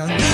Jangan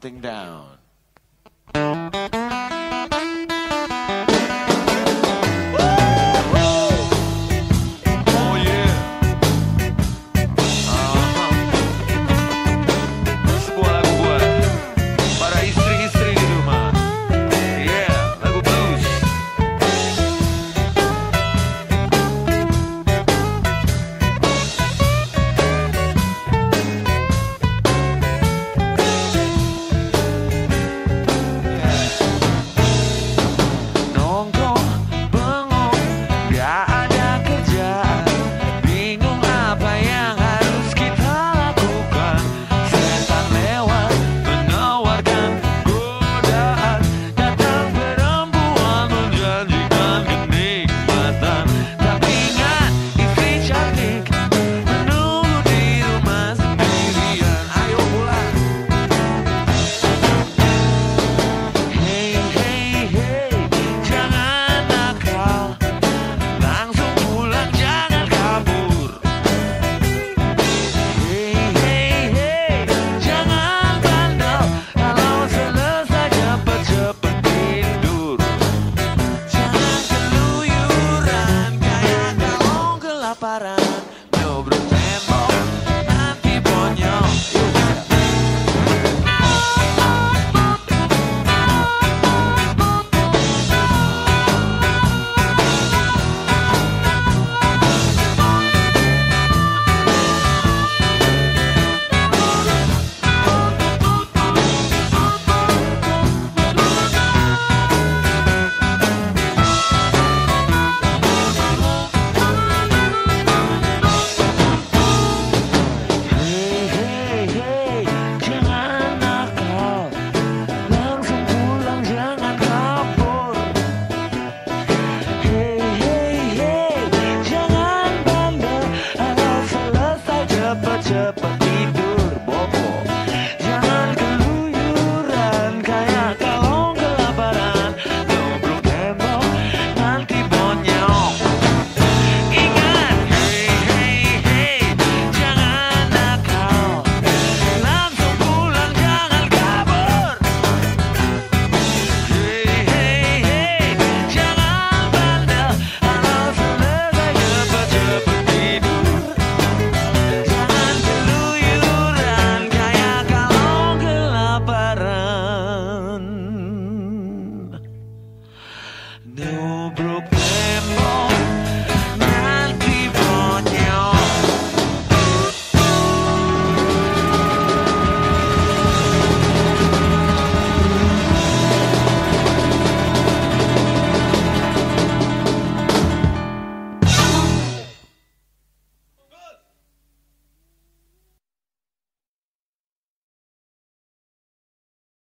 counting down.